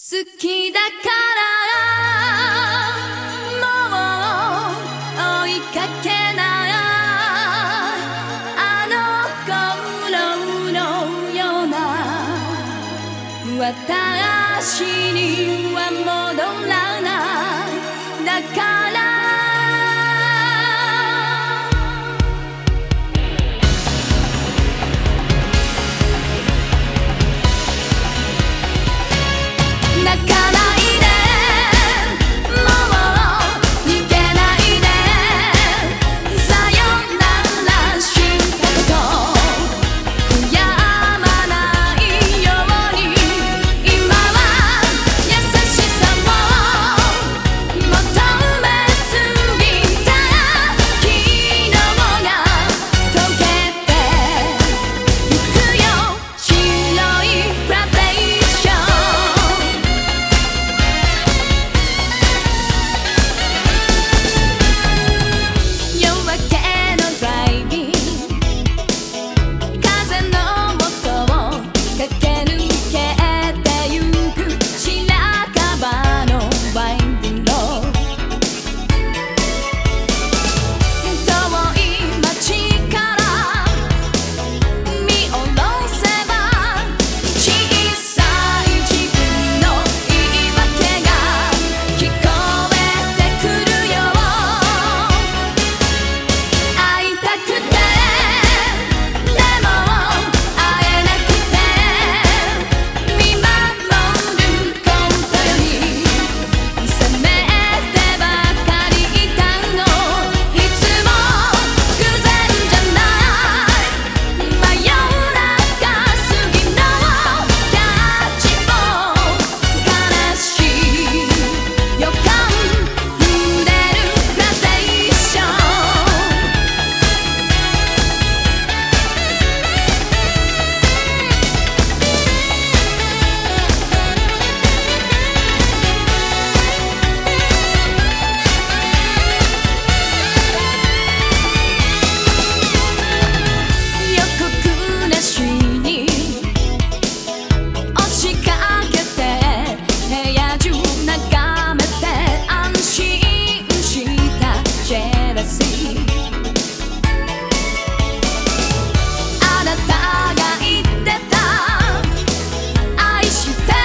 好きだからもう追いかけないあの頃のような私には戻らないだからあなたが言ってた愛して